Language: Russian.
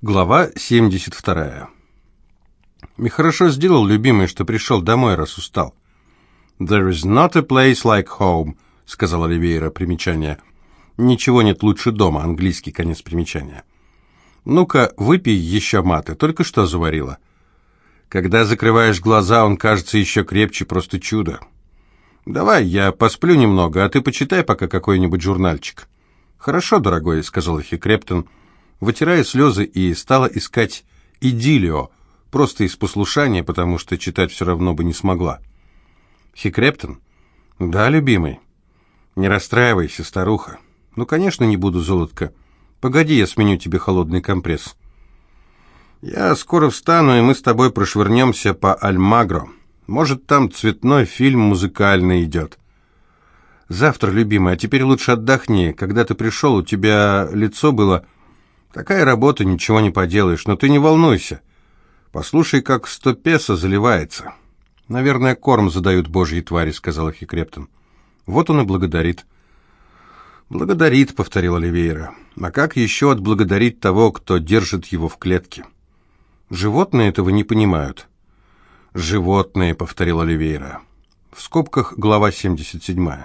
Глава 72. «Нехорошо сделал, любимый, что пришел домой, раз устал». «There is not a place like home», — сказал Оливейра, примечание. «Ничего нет лучше дома», английский конец примечания. «Ну-ка, выпей еще маты, только что заварила». Когда закрываешь глаза, он кажется еще крепче, просто чудо. «Давай, я посплю немного, а ты почитай пока какой-нибудь журнальчик». «Хорошо, дорогой», — сказал Хикрептон, — вытирая слезы, и стала искать идиллио, просто из послушания, потому что читать все равно бы не смогла. Хикрептон? Да, любимый. Не расстраивайся, старуха. Ну, конечно, не буду, золотко. Погоди, я сменю тебе холодный компресс. Я скоро встану, и мы с тобой прошвырнемся по Альмагро. Может, там цветной фильм музыкальный идет. Завтра, любимый, а теперь лучше отдохни. Когда ты пришел, у тебя лицо было Такая работа, ничего не поделаешь, но ты не волнуйся. Послушай, как сто песо заливается. Наверное, корм задают божьи твари, сказал Хикрептон. Вот он и благодарит. Благодарит, повторил Оливейра. А как еще отблагодарить того, кто держит его в клетке? Животные этого не понимают. Животные, повторил Оливейра. В скобках глава 77.